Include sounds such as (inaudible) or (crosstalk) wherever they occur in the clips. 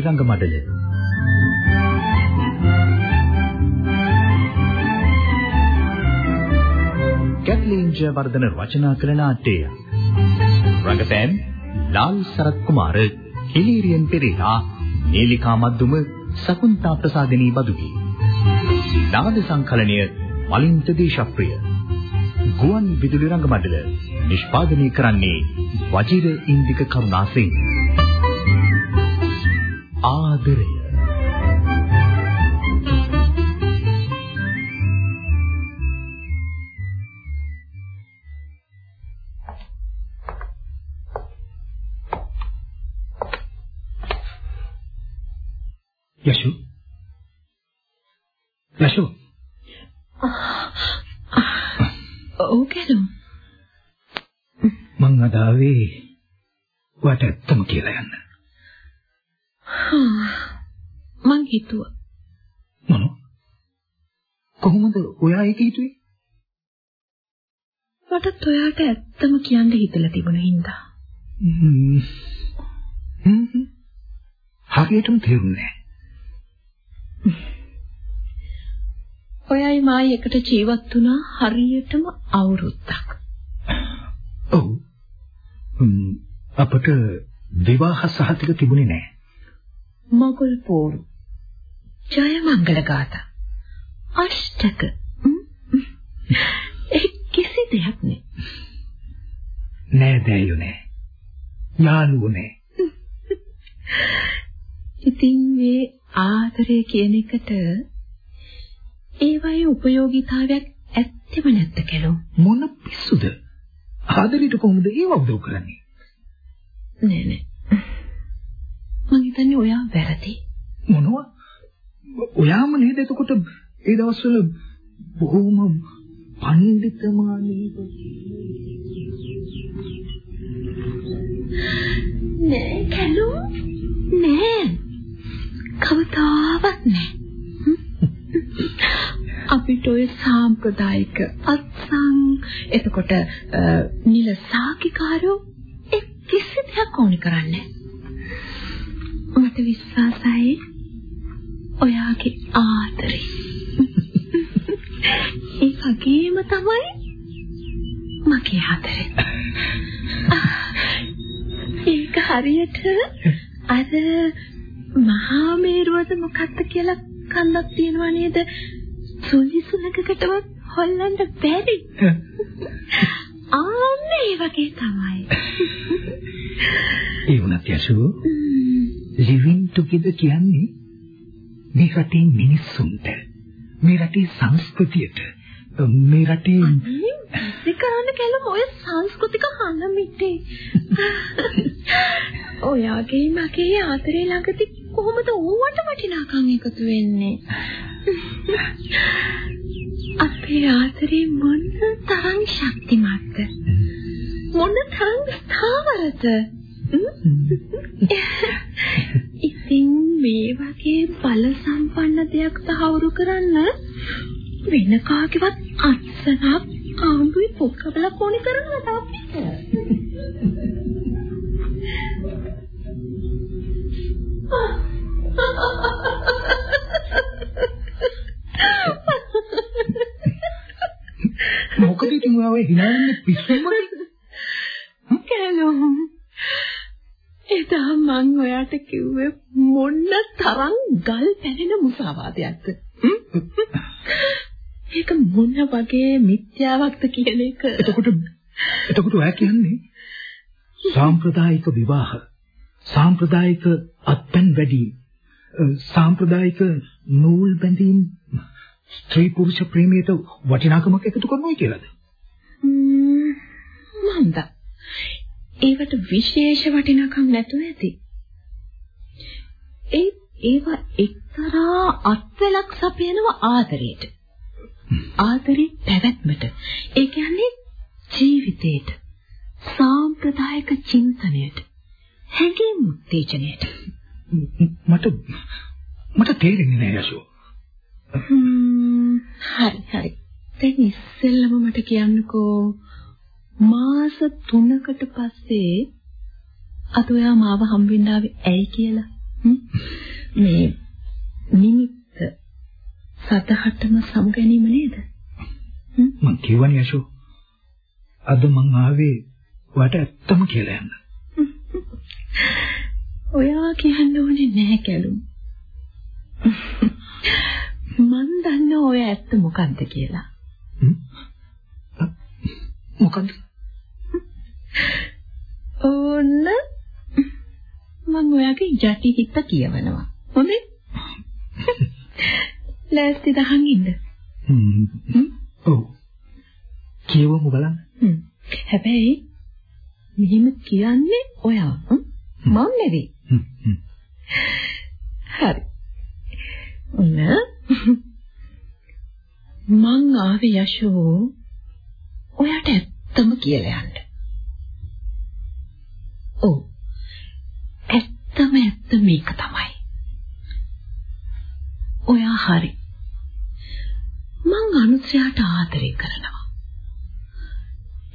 විදුලි රංග මඩල කැත්ලීන් ජයවර්ධන රචනා කළ නාට්‍යය. රංගපෑම් ලාල් සරත් කුමාර හිලීරියන් පෙරේරා නීලිකා මද්දුම සකුන්තා ප්‍රසාදිනී බදුගේ නාද සංකලනය මලින්ත දේශප්‍රිය. ගුවන් විදුලි රංග මඩල නිෂ්පාදනය කරන්නේ වජිර ඉන්දික කරුණාසිංහ ආදරය යෂු යෂු ඔව් කලෝ. මං අද ආවේ වට ඇත්තම කියලා යන්න මං හිතුවා මොන කොහොමද ඔයා ඒක හිතුවේ මටත් ඔයාට ඇත්තම කියන්න හිතලා තිබුණ හින්දා හ්ම්. හරියටම තේරුන්නේ ඔයයි මායි එකට ජීවත් වුණා හරියටම අවුරුද්දක්. ඔව්. අපට විවාහ සහතික තිබුණේ නැහැ. මගුල් පෝරු. ජය මංගල ගාථා. අෂ්ටක. ඒ කිසි දෙයක් නෑ. නෑ දෑයෝ නෑ. යාළුවෝ නෑ. ඉතින් මේ ආදරය කියන එකට ඒ වගේ ප්‍රයෝගිතාවයක් ඇත්තෙම නැත්ද කලෝ මොන පිස්සුද? ආදරයට කොහොමද ඒව උදව් කරන්නේ? නෑ නෑ මං හිතන්නේ ඔයා වැරදි. මොනවා? ඔයාම නේද එතකොට ඒ දවස්වල බොහොම පඬිතමානීව නෑ කලෝ නෑ. කවදාවත් නෑ. අපිට ඔය සාම්ප්‍රදායික අත්සන් එතකොට නිල සාකිකාරෝ ඒ කිසි දෙයක් ඕනි කරන්නේ මට විශ්වාසයි ඔයාගේ ආදරේ (laughs) ඒ වගේම තමයි මගේ ආදරේ (laughs) ඒක හරියට අර මහා මේරුවද මොකක්ද කියලා කන්නක් තියෙනවා නේද? සුලිසුලකකටවත් හොල්ලන්න බැරි. (laughs) ආන්න වගේ තමයි. ඒ වුණත් යසෝ living together කියන්නේ මේ රටේ මිනිස්සුන්ට මේ රටේ සංස්කෘතියට මේ රටේ සිකාන කැලම ඔය සංස්කෘතික හනමිටේ. ඔයාගේ මගේ ආදරේ ළඟදී කොහොමද ඕවට වටිනාකම් එකතු වෙන්නේ? අපේ ආදරේ මොන තරම් ශක්තිමත්ද? මොන තරම් ස්ථාවරද? (laughs) ඉතින් මේ වගේ බල සම්පන්න දෙයක් තහවුරු කරන්න වෙන කාගේවත් අත්සනක් ආඹුයි පොක්කබලක් ඕනේ කරනවද අපිට? මොකද ඉතින් ඔයා වෙන්නේ පිස්සුමද? කැලෝ එදා මං ඔයාට කිව්වේ මොන තරම් ගල් පැනෙන මුසාවාදයක්ද? ඒක මොන වගේ මිත්‍යාවක්ද කියන එක. එතකොට එතකොට ඔයා කියන්නේ සාම්ප්‍රදායික විවාහ සාම්ප්‍රදායික අත්පැන් වැඩි සාම්ප්‍රදායික නූල් බැඳීම් ස්ත්‍රී පුරුෂ ප්‍රේමයට වටිනාකමක් එකතු කරනවා කියලාද? මන්ද. ඒවට විශේෂ වටිනාකම් නැතුව ඇති. ඒ ඒවා එක්තරා අත්වලක් සපයනවා ආදරයට. ආදරේ පැවැත්මට. ඒ කියන්නේ ජීවිතේට. සාම්ප්‍රදායික චින්තනයට. හැඟීම් උත්තේජනයට. මට මට තේරෙන්නේ නැහැ යසෝ. හරි හරි. දැන් ඉස්සෙල්ලම මට කියන්නකෝ මාස 3කට පස්සේ අද ඔයා මාව හම්බෙන්න ආවේ ඇයි කියලා? මේ නිමිත්ත සතහටම සමු ගැනීම නේද? මං කියවනේ අශෝ. අද මං ආවේ වට ඇත්තම කියලා යන්න. (laughs) ඔයා කියන්න ඕනේ නැහැ කැලුම්. (laughs) මන් දන්න ඔය ඇත්ත මොකද්ද කියලා. මොකද්ද? ඕන්න මම ඔයාගේ යටි හිත කියවනවා. හොඳේ? (laughs) ලෑස්ති දහන් ඉන්න. හ්ම්. ඔව්. කියවමු බලන්න. හ්ම්. හැබැයි මෙහිම කියන්නේ ඔයා. මම නෙවෙයි. හ්ම්. හරි. ඔන්න මං ආවේ යශෝ ඔයාට ඇත්තම කියලා යන්න. ඔව්. ඇත්තම ඇත්ත මේක තමයි. ඔයා හරි. මං අනුත්‍යාට ආදරය කරනවා.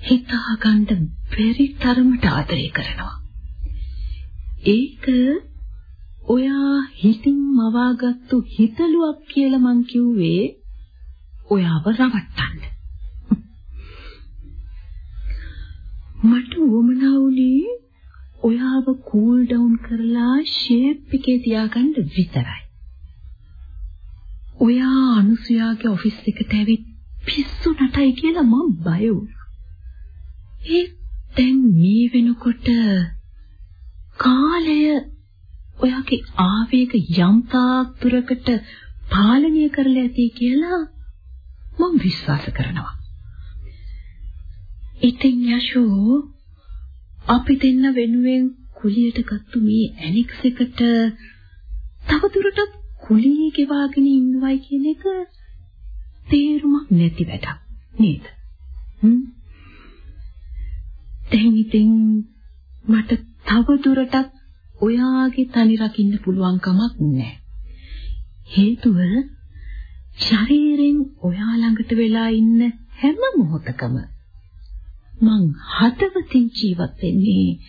හිතාගන්න බැරි තරමට ආදරය කරනවා. ඒක ඔයා හිතින් මවාගත්තු හිතලුවක් කියලා මං කිව්වේ ඔයාව රවට්ටන්න. (laughs) මට උවමනා වුණේ ඔයාව කූල් ඩවුන් කරලා ෂේප් එකේ තියාගන්න විතරයි. ඔයා අනුසයාගේ ඔෆිස් එකට ඇවිත් පිස්සු නටයි කියලා මම බය වුණා. ඒ දැන් මේ වෙනකොට කාලය ඔයාගේ ආවේග යම් තාක් දුරකට පාලනය කරලා ඇති කියලා මම විශ්වාස කරනවා. ඉතින් යෂෝ අපි දෙන්න වෙනුවෙන් කුලියට ගත්තු මේ ඇනික්ස් එකට තවදුරටත් කුලිය ගෙවාගෙන ඉන්නවයි කියන එක තේරුමක් නැති වැඩක් නේද? හ්ම්. දැන් ඉතින් මට තවදුරටත් ඔයාගේ තනි රකින්න පුළුවන් කමක් නැහැ. හේතුව ශරීරෙන් ඔයා ළඟට වෙලා ඉන්න හැම මොහොතකම මං හදවතින් ජීවත් වෙන්නේ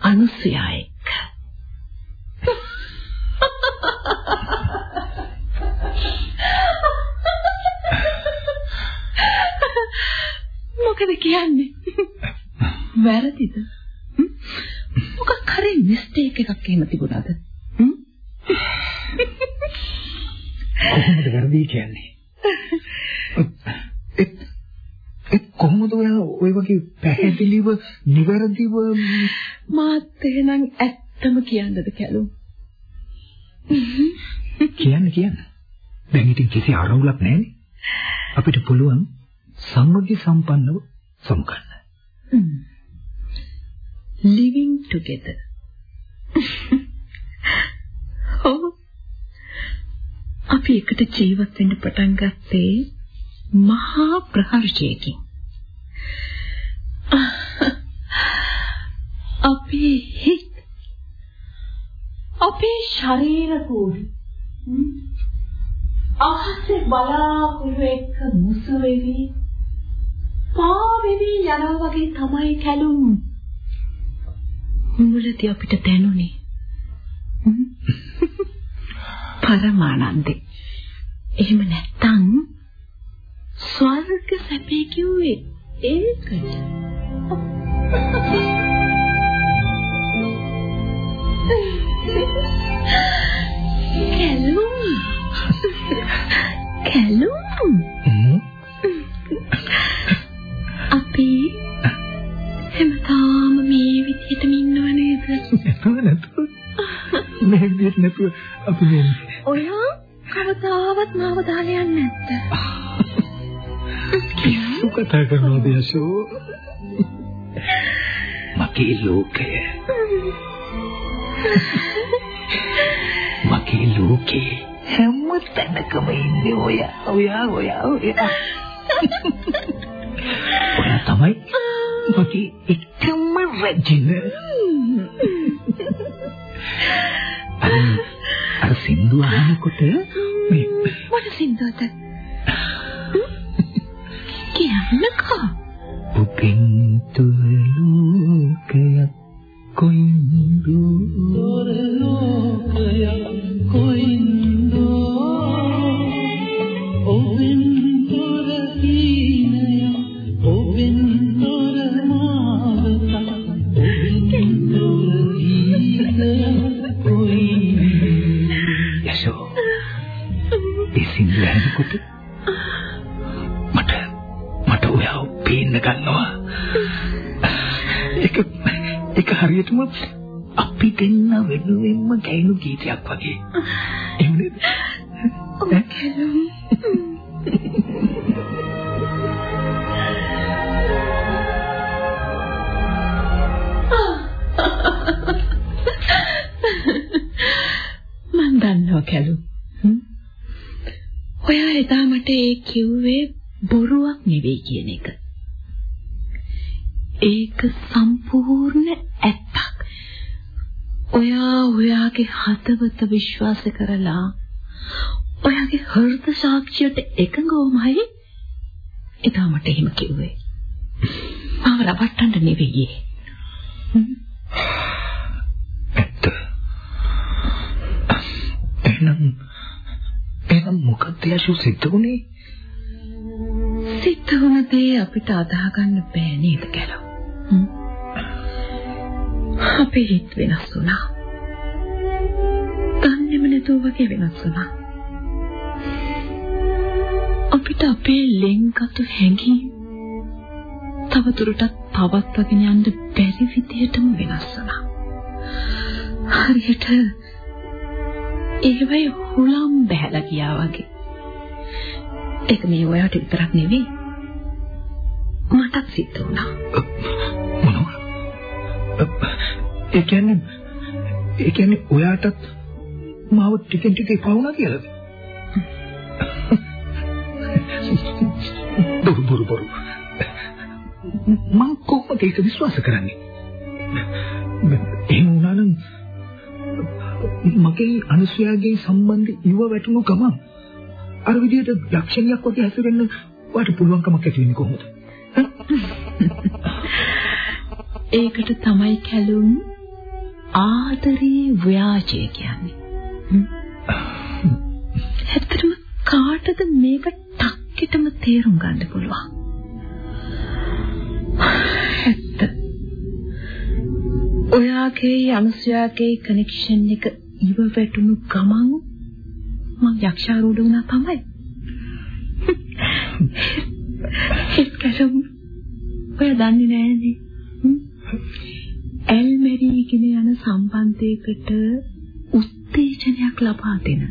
අනුසයා එක්ක. මොකද කියන්නේ? වැරදිද? මොකක් හරි මිස්ටේක් එකක් එහෙම තිබුණාද? කොහොමද වැරදි කියන්නේ? (laughs) කොහොමද ඔයා ওই වගේ පැහැදිලිව නිවැරදිව මාත් එහෙනම් ඇත්තම කියන්නද කැලුම්? කියන්න කියන්න. දැන් ඉතින් කිසි ආරවුලක් නැහැනේ. අපිට පුළුවන් සම්මුති සම්පන්නව සමුගන්න. living together. ඔව්. අපි එකට ජීවත් වෙන්න පටන් ගත්තේ මහා ප්‍රහර්ෂයකින්. (laughs) අපේ හිත අපේ ශරීර කෝඩි. අහසේ බලාකුළු එක්ක මුසු වෙවි. පා වෙවි යනවා වගේ තමයි කැලුම්. මුලදී අපිට දැනුනේ. (laughs) පරමානන්දේ. එහෙම නැත්තම් ස්වර්ග සැපේ කිව්වේ ඒකට. කැලුම් කැලුම් අපි හැමදාම මේ විදිහටම ඉන්නව නේද නැතුව නැතුව මේ විදිහට නැතුව අපි මේ ඔයා කවදාවත් මාව දාලා යන්නේ නැද්ද කිසු කතා කරනවද යසෝ මගේ ලෝකය. (laughs) මගේ ලෝකේ හැම තැනකම ඉන්නේ ඔයා ඔයා ඔයා ඔයා. ඔයා තමයි මගේ එකම රැජින. අර අර සින්දු අහනකොට මේ මොන සින්දුවද? (laughs) කියන්නකෝ උපින් තුලෝකයක් කොයින්දෝ තොර වගේ (laughs) එහෙම නේද ඈ? මන් දන්නවා කැලු. හ්ම්. ඔයා එදා මට ඒ කිව්වේ බොරුවක් නෙවෙයි කියන එක. ඒක ඔයාගේ හදවත විශ්වාස කරලා ඔයාගේ හෘද සාක්ෂියට එකඟවමයි එදා මට එහෙම කිව්වේ. මාව රවට්ටන්න නෙවෙයි. ඇත්ත එහෙනම් එහෙනම් මොකක්ද යසු සිද්ධ වුනේ සිද්ධ වුණ දේ අපිට අදාහ ගන්න බෑ නේද කියලා. අපේ හිත වෙනස් වුණා. දන්නේම නැතුව වගේ වෙනස් වුණා. අපිට අපේ ලෙන්ගතු හැඟීම් තවදුරටත් පවත්වාගෙන යන්න බැරි විදිහටම වෙනස් වුණා. හරියට ඒවයි හුලම් බහැලා ගියා වගේ. ඒක මේ ඔයාට විතරක් නෙවෙයි. මටත් සිද්ධ වුණා. මොනවා ඒ කියන්නේ ඒ කියන්නේ ඔයාටත් මාව ටිකෙන් ටික එපා වුණා කියලාද බොරු බොරු බොරු. මම කොහොමද ඒක විශ්වාස කරන්නේ? එහෙම වුණා නම් මගේ අනුසයාගේ සම්බන්ධ ඉව වැටුණු ගමන් අර විදිහට යක්ෂණියක් වගේ හැසිරෙන්න ඔයාට පුළුවන්කමක් ඇති වෙන්නේ කොහොමද? ඒකට තමයි කැලුම් ආදරේ ව්‍යාජය කියන්නේ. ඇත්තටම කාටද මේක ටක්කිටම තේරුම් ගන්න පුළුවන්? ඇත්ත. ඔයාගේ අනුසයාගේ කනෙක්ෂන් එක ඉව වැටුණු ගමන් මම යක්ෂාරූඪ වුණා තමයි. (laughs) ඒත් කැලුම් ඔය දන්නේ නෑනේ. හ්ම්. ඇල්මැරීගෙන යන සම්බන්ධයකට උත්තේජනයක් ලබා දෙන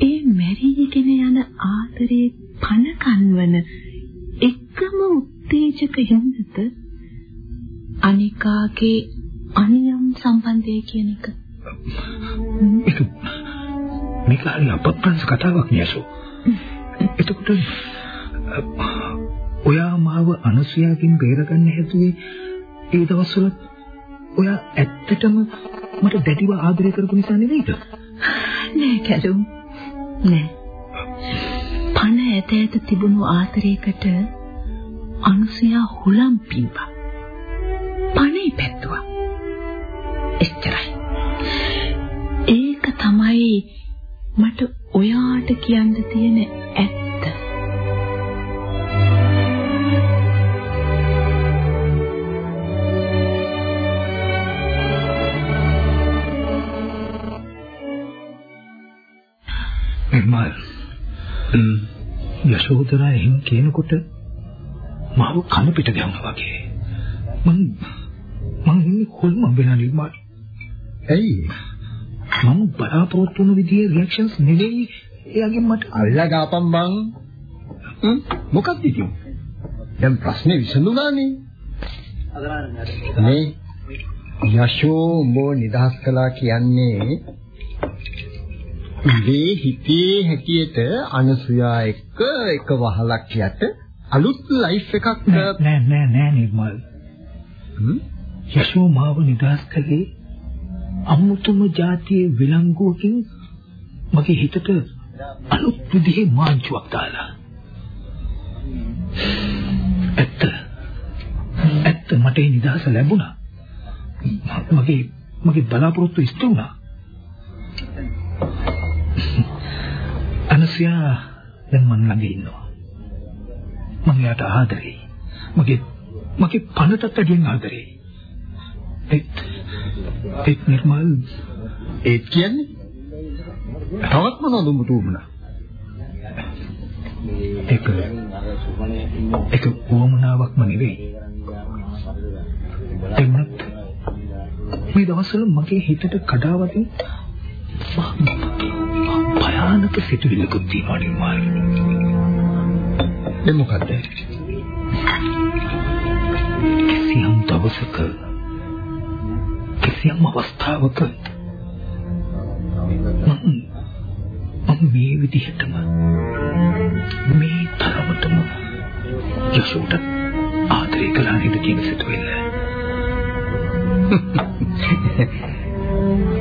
ඒ මැරීගෙන යන ආදරේ පණ කන්වන එකම උත්තේජක යොමුද අනිකාගේ අනියම් සම්බන්ධය කියන එක ඒක මේක හරි අපප්‍රංශ කතාවක් නියසෝ. එතකොට ඔයා මාව අනුසයාගෙන් බේරගන්න හැදුවේ ඒ දවස්වල ඔයා ඇත්තටම මට දැඩිව ආදරය කරපු නිසා නෙවෙයිද? නෑ කැලුම් නෑ. පණ ඇත ඇත තිබුණු ආදරයකට අනුසයා හුලම් පිම්පා පණේ පැත්තුවා එච්චරයි. ඒක තමයි මට ඔයාට කියන්න තියෙන නිර්මල් යශෝදරා එහෙම කියනකොට මාව කන පිට ගන්නවා වගේ. මං මං කොල්ම වෙනා නිර්මල්. ඇයි? මම බලාපොරොත්තු වුණු විදිහේ රියැක්ෂන්ස් නෙවෙයි. එයාගෙන් මට අල්ලා ගාපන් බං හ්ම්. මොකක්ද ඉතින්? දැන් ප්‍රශ්නේ විසඳුණානේ මේ යශෝ උඹ නිදහස් කළා කියන්නේ ඉවේ හිතේ හැටියට අනසුයා එක්ක එක වහලක් යට අලුත් ලයිෆ් එකක් නෑ නෑ නෑ නිර්මල්. යශෝ මාව නිදහස් කළේ අමුතුම જાතියේ විලංගුවකින් මගේ හිතට අලුත් විදිහේ මාංචුවක් දාලා. ඇත්ත. ඇත්ත මට නිදහස ලැබුණා. මගේ මගේ බලාපොරොත්තු ඉෂ්ට වුණා. අනසියා දැන් මන් ළඟ ඉන්නවා. මම යාට ආදරෙයි. මගේ මගේ පණටත් අඩියෙන් ආදරෙයි. ඒත් ඒත් නිර්මල් ඒත් කියන්නේ තවත් මොනවද උඹට උඹනා? ඒක ඒක වොමනාවක්ම නෙවෙයි. එන්නත් මේ දවස්වල මගේ හිතට කඩාවදින භයානක සිතුවිල්ලකුත් තියෙනවා නිර්මාල්. ඒ මොකද්ද? කිසියම් දවසක කිසියම් අවස්ථාවක මම මේ විදිහටම මේ තරමටම යසෝට ආදරය කළා නේද කියන සිතුවිල්ල.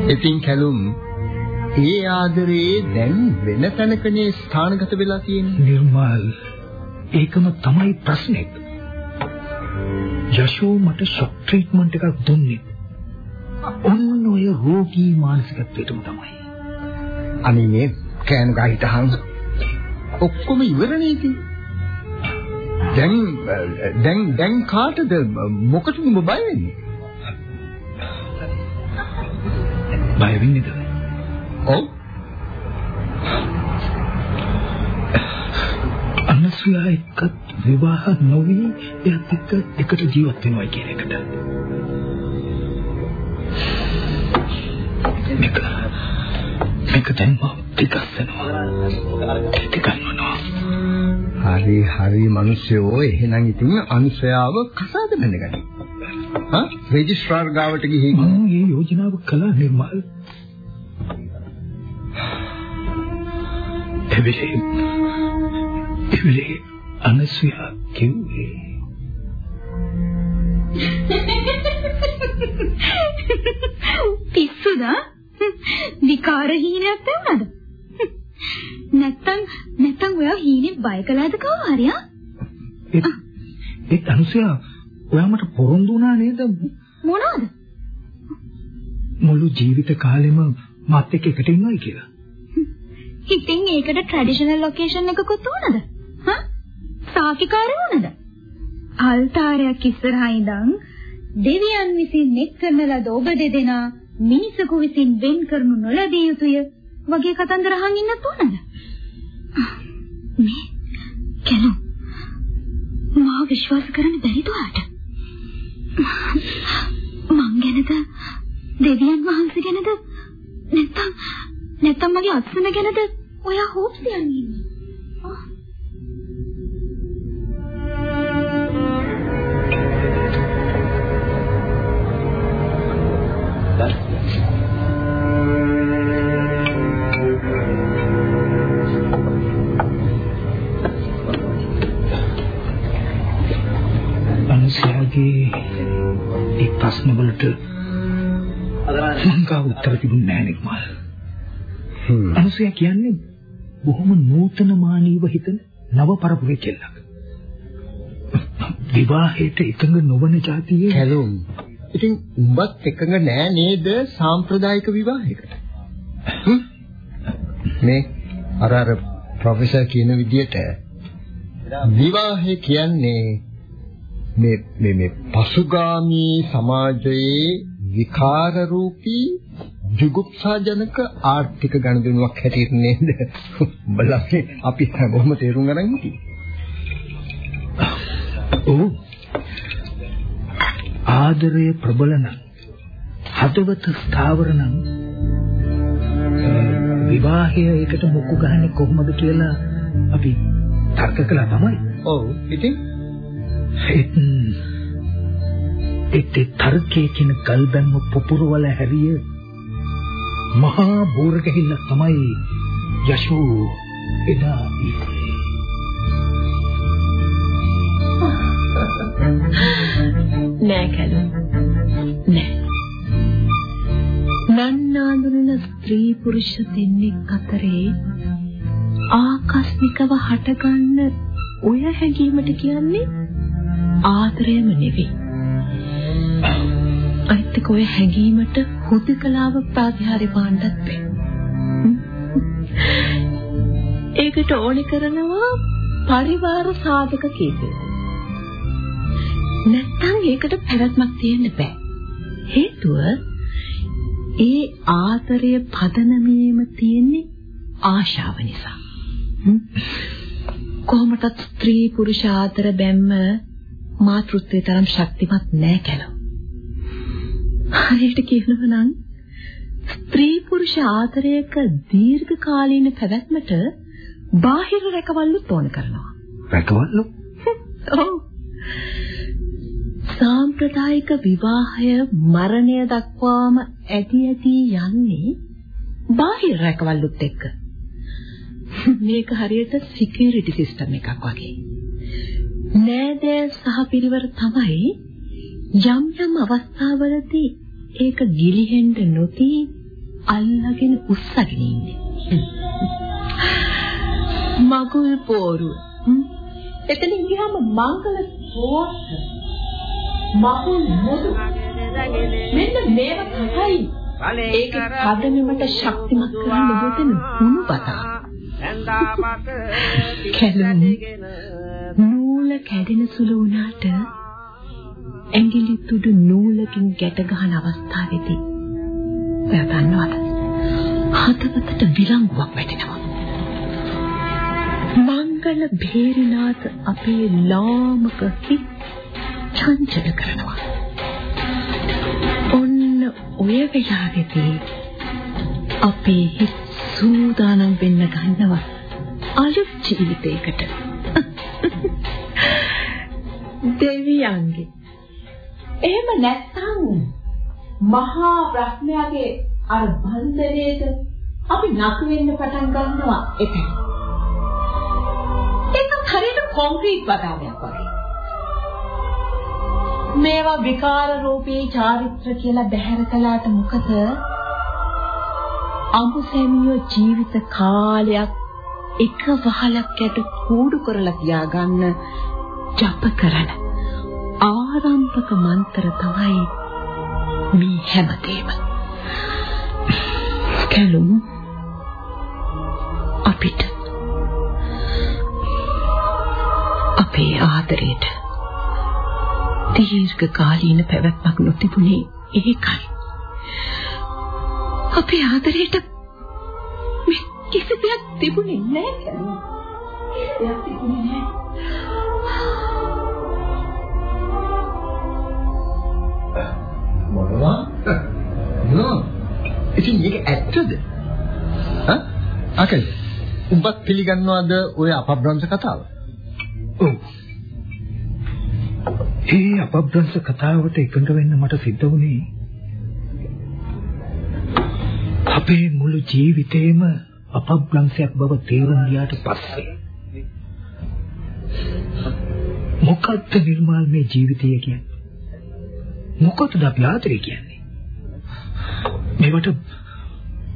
(laughs) ඉතින් කැලුම් ඒ ආදරේ දැන් වෙන තැනකනේ ස්ථානගත වෙලා තියෙන්නේ. නිර්මල් ඒකම තමයි ප්‍රශ්නේ. යශෝ මට ෂොක් ට්‍රීට්මන්ට් එකක් දුන්නේ. ඔන්න ඔය රෝගී මානසිකත්වයටම තමයි. අනේ මේ කෑන ගා හිටහන් ඔක්කොම ඉවරනේ ඉතින්. දැන් දැන් දැන් කාටද මොකටද බය වෙන්නේ? බය වෙන්නේද? ඔව් අනසුයා එක්ක විවාහ නොවි එයත් එක්ක එකට ජීවත් වෙනවා කියන එකට. මේක මේක දැන් මම පිටස්සනවා. පිටකන්නවා. හරි හරි මිනිස්සෝ එහෙනම් ඉතින් අනුසයාව කසාද බඳගනි. හා රෙජිස්ට්‍රාර් ගාවට ගිහින් මේ යෝජනාව කළා නිර්මල්. එවිලේ එවිලේ අනසුයා කිව්වේ පිස්සුද? විකාර හීනයක් තවනද? නැත්තම් නැත්තම් ඔයා හීනේ බය කළාද කවුරු හරි ආ? ඒත් ඒත් අනුසයා ඔයා මට පොරොන්දු වුණා නේද මොනවද? මුළු ජීවිත කාලෙම මාත් එක්ක එකට ඉන්නවයි කියලා. ඉතින් ඒකට ට්‍රැඩිෂනල් ලොකේෂන් එකකුත් ඕනද? හා? සාකිකාරය ඕනද? අල්තාරයක් ඉස්සරහා ඉඳන් දෙවියන් විසින් එක් කරන ලද ඔබ දෙදෙනා මිනිසකු විසින් වෙන් කරනු නොලැබිය යුතුය වගේ කතන්දර අහන් ඉන්නත් ඕනද? මේ කෙනු මා විශ්වාස කරන්න බැරිද ඔයාට? මං ගැනද දෙවියන් වහන්සේ ගැනද නැත්තම් නැත්තම් මගේ අත්සන ගැනද ඔයා හොප්ස් යන්නේ ඉන්නේ? ආ. අනුසයාගේ ඒ ප්‍රශ්න වලට මං ගාව උත්තර තිබුණේ හිතන නව පරපුරේ කෙල්ලක්. විවාහයට එකඟ නොවන જાතියේ කැලුම් ඉතින් උඹත් එකඟ නෑ නේද සාම්ප්‍රදායික විවාහයකට හ්ම්? මේ අර අර ප්‍රොෆෙසර් කියන විදිහට විවාහය කියන්නේ මේ මේ මේ පසුගාමී සමාජයේ විකාර රූපී ජුගුප්සාජනක ආර්ථික ගනුදෙනුවක් හැටියට නේද? බලන්නේ අපි හැමෝම තේරුම් ගන්න හිටියේ ආදරය ප්‍රබල නම් හදවත ස්ථාවර නම් විවාහය එකට මුක්කු ගහන්නේ කොහොමද කියලා අපි තර්ක කළා තමයි. ඔව්. ඉතින්? ඒ තර්කයේ කියන ගල්බැම්ම පුපුරවල හැරිය මහා බෝර ගහිල්ල තමයි යශෝ එදා ඉන්නේ. නෑ කලුම් නෑ. නන්නාඳුනන ස්ත්‍රී පුරුෂ දෙන්නෙක් අතරේ ආකස්මිකව හටගන්න ඔය හැඟීමට කියන්නේ ආදරයම නෙවෙයි. අනිත් විටක ඔය හැඟීමට හුදකලාව ප්‍රාතිහාර්ය පාණ්ඩත් බෑ. ඒකට ඕනේ කරනවා පරිවාර සාධක කීපයක්. නැත්තම් ඒකට පැවැත්මක් තියෙන්න බෑ. හේතුව ඒ ආතරය පදනමේම තියෙන්නේ ආශාව නිසා. කොහොමටත් ස්ත්‍රී පුරුෂ ආතර බැම්ම මාතෘත්වයේ තරම් ශක්තිමත් නෑ කැලෝ. හරියට කියනවා නම් ස්ත්‍රී පුරුෂ ආතරයක දීර්ඝ කාලීන පැවැත්මට බාහිර රැකවල්ලුත් ඕන කරනවා. රැකවල්ලු? (laughs) ඔව්. සාම්ප්‍රදායික විවාහය මරණය දක්වාම ඇති ඇති යන්නේ බාහිර රැකවල්ලුත් එක්ක. (laughs) මේක හරියට සිකියුරිටි සිස්ටම් එකක් වගේ. නෑදෑ සහ පිරිවර තමයි යම් යම් අවස්ථාවලදී ඒක ගිලිහෙන්න නොදී අල්ලගෙන උස්සගෙන ඉන්නේ. මගුල් පෝරුව. එතනින් ගියාම මංගල පෝස්ටර්. මගුල් මොදු. මෙන්න මේව තමයි ඒක පදනමට ශක්තිමත් කරන්න යොදන හුණු බතා. කැලුම් නූල කැඩෙන සුළු වුණාට ඇඟිලි තුඩු නූලකින් ගැට ගන්න අවස්ථාවේදී ඔයා දන්නවද? හදවතට විලංගුවක් වැටෙනවා. මංගල භේරනාත අපේ ලාමක හිත් චංචල කරනවා. ඔන්න ඔය වෙලාවේදී අපේ හිත් සූදානම් වෙන්න ගන්නවා අලුත් ජීවිතයකට. (laughs) දෙවියන්ගේ එහෙම නැත්නම් මහා බ්‍රහ්මයාගේ අර බන්ධනයේද අපි නතු වෙන්න පටන් ගන්නවා එතන. ඒක හරියට කොන්ක්‍රීට් වතාවයක් වගේ. මේවා විකාර රූපී චාරිත්‍ර කියලා බැහැර කළාට මොකද? අඹසැමියෝ ජීවිත කාලයක් එක වහලක් යට කූඩු කරලා තියාගන්න ජප කරන ආරම්භක මන්ත්‍ර තමයි මේ හැමතේම. කලුම් අපිට අපේ ආදරයට දීර්ඝ කාලීන පැවැත්මක් නොතිබුණේ ඒකයි. අපේ ආදරයට මේ කිසි දෙයක් තිබුණේ නැහැ කලුම්. කිසි දෙයක් තිබුණේ නැහැ. මොනවා? නෝ. ඉතින් මේක ඇත්තද? හා? අකල්. උඹත් පිළිගන්නවද ඔය අපබ්‍රංශ කතාව? ඔව්. ඒ අපබ්‍රංශ කතාවට එකඟ වෙන්න මට සිද්ධ වුණේ අපේ මුළු ජීවිතේම අපබ්‍රංශයක් බව තේරුම් ගියාට පස්සේ මොකක්ද නිර්මාල් මේ ජීවිතය කියන්නේ? මොකටද අපි ආදරේ කියන්නේ? මේවට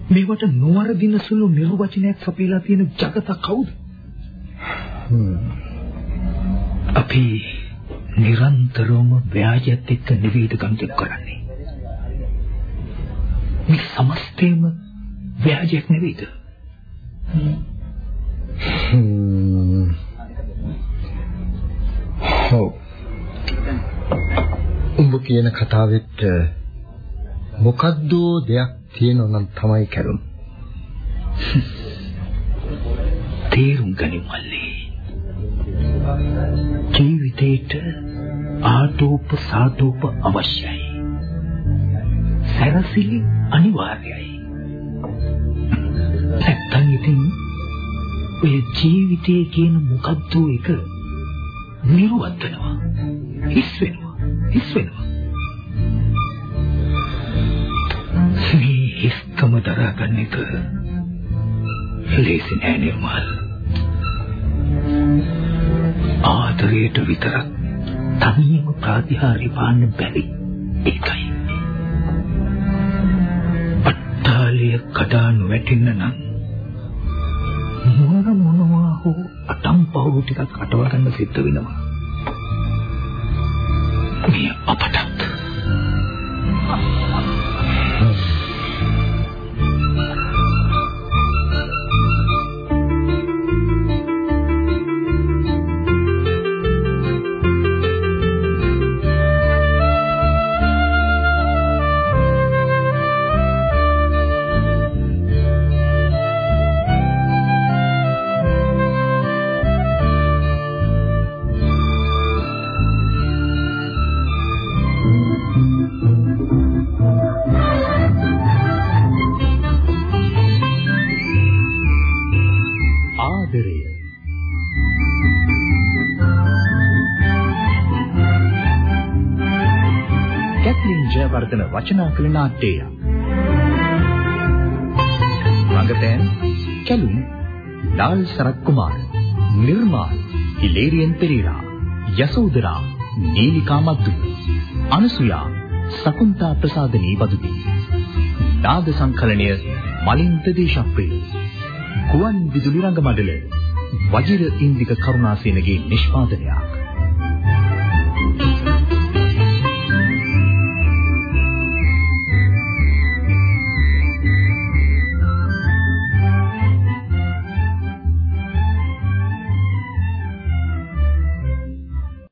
මේවට නොවරදින සුළු නිර්වචනයක් සපයලා තියෙන జగත කවුද? අපි නිරන්තරවම ව්‍යාජයත් එක්ක නිවේද ගන්තක් කරන්නේ. මේ සමස්තයම ව්‍යාජයක් නෙවෙයිද? හ්ම්. ඔව්. උඹ කියන කතාවෙත් මොකද්ද දෙයක් තියෙනවා නම් තමයි කරුම්. (laughs) තේරුම් ගනි මල්ලි. ජීවිතේට ආටෝප සාටෝප අවශ්‍යයි. සැරසිලි අනිවාර්යයි. (laughs) නැත්තම් ඉතින් ඔය ජීවිතයේ කියන මොකද්ද එක නිර්වත් වෙනවා. හිස් වෙනවා. හිස් වෙනවා. මේ හිස්කම දරා ගන්න එක ලේසි නෑ නිර්මල්. ආදරයට විතරක් තනියම ප්‍රතිහාරි පාන්න බැරි ඒකයි. අට්ටාලිය කඩාන වැටෙන්න නම් මොන මොනවා හෝ අටම්පහුව ටිකක් අටව ගන්න සිද්ධ වෙනවා. මේ අපටත් කැත්ලින් ජයවර්ධන වචනා කළ නාට්‍යය. රංගපෑම් කැලුම් ලාල් සරත් කුමාර. නිර්මාල් හිලේරියන් පෙරේරා. යසෝදරා නීලිකා මද්දුම අනසුයා සකුන්තා ප්‍රසාදනී බදුති. නාද සංකලනය මලින්ත දේශප්‍රිය ගුවන් විදුලි රංග මඩල වජිර ඉන්දික කරුණාසේනගේ නිෂ්පාදනයක්.